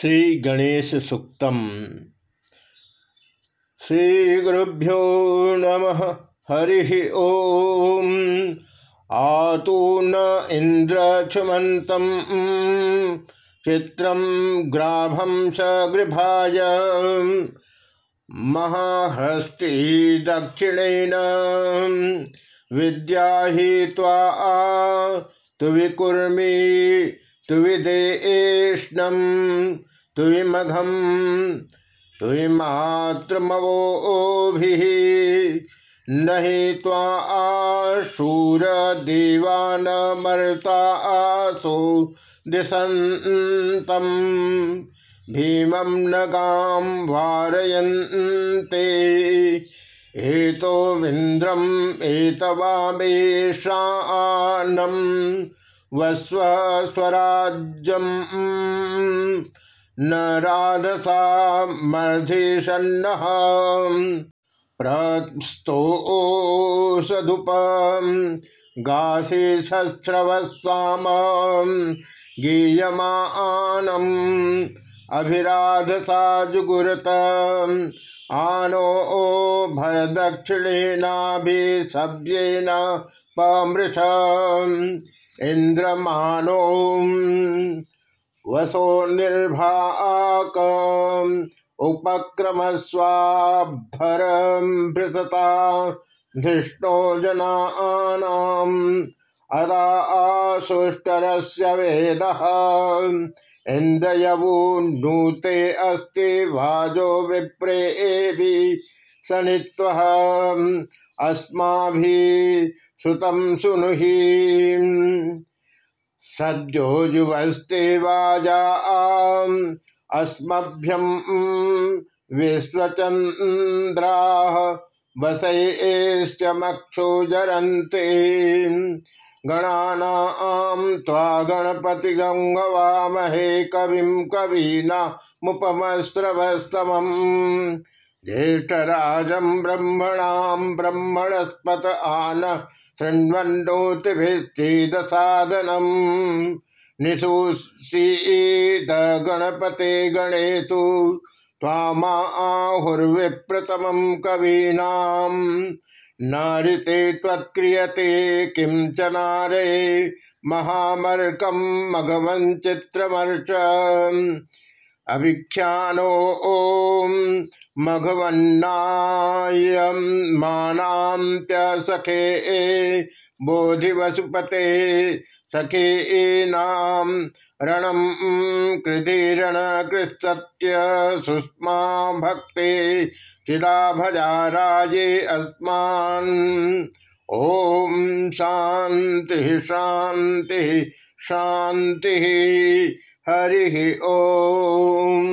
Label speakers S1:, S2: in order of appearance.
S1: श्री गणेश सुक्तम श्री गुरुभ्यो नमः, हरि ओम। आतु न इंद्र क्षमत चित्रम ग्राभम सगृभाय महाहस्ती दक्षिणेन। विद्या ही तु विकुर्मी तुविदेष्णम तुविमघम तुविमात्रमवोभि नहि त्वा आशूर देवान मर्ता आसो दिशन्तम भीमं नगां वारयन्ते। एतो विन्द्रम् एतवामेषानम् वस्व स्वराज्यम न राधसा मर्धिषन्न प्रस्तो सदुप गासी शस्त्रवस्वाम गीयमानम अभिराधसा जुगुरत आनो भरदक्षिणेनाभिसभ्येन पमृष इंद्रमानो वसो निर्भाक उपक्रम स्वाभर भृतता धृष्णो जनानाम अदा आसुष्टरस्य वेद इंद्रयवून्नूते अस्ति भाजो विप्रे सनित्व अस्माभि श्रुतम सुनुहि सद्यो जुवस्ते वाजा अस्मभ्यम विश्वचंद्रा वसैश्चमक्षो जरन्ते। गणानां त्वा गणपति गंगवामहे कविं कवीना मुपमस्रवस्तमम् ज्येष्ठराजं ब्रह्मणां ब्रह्मणस्पत आन शृण्वन्नोतिभिश्चेदसादनम् निशुषीद गणपते गणेतु त्वामाहुर्विप्रतमं कवीनाम् नारिते त्वत्क्रियते किं च नारे महामर्कं मघवं चित्रमर्च अभिख्यानो ओम मघवन्नाय मानांत्य सखे बोधिवसुपते सखे ए नाम रणम कृधिरण कृत्य सुष्मा भक्ते चिदा भजा राजे अस्मान। ओम शांति शांति शांति हरि ओम।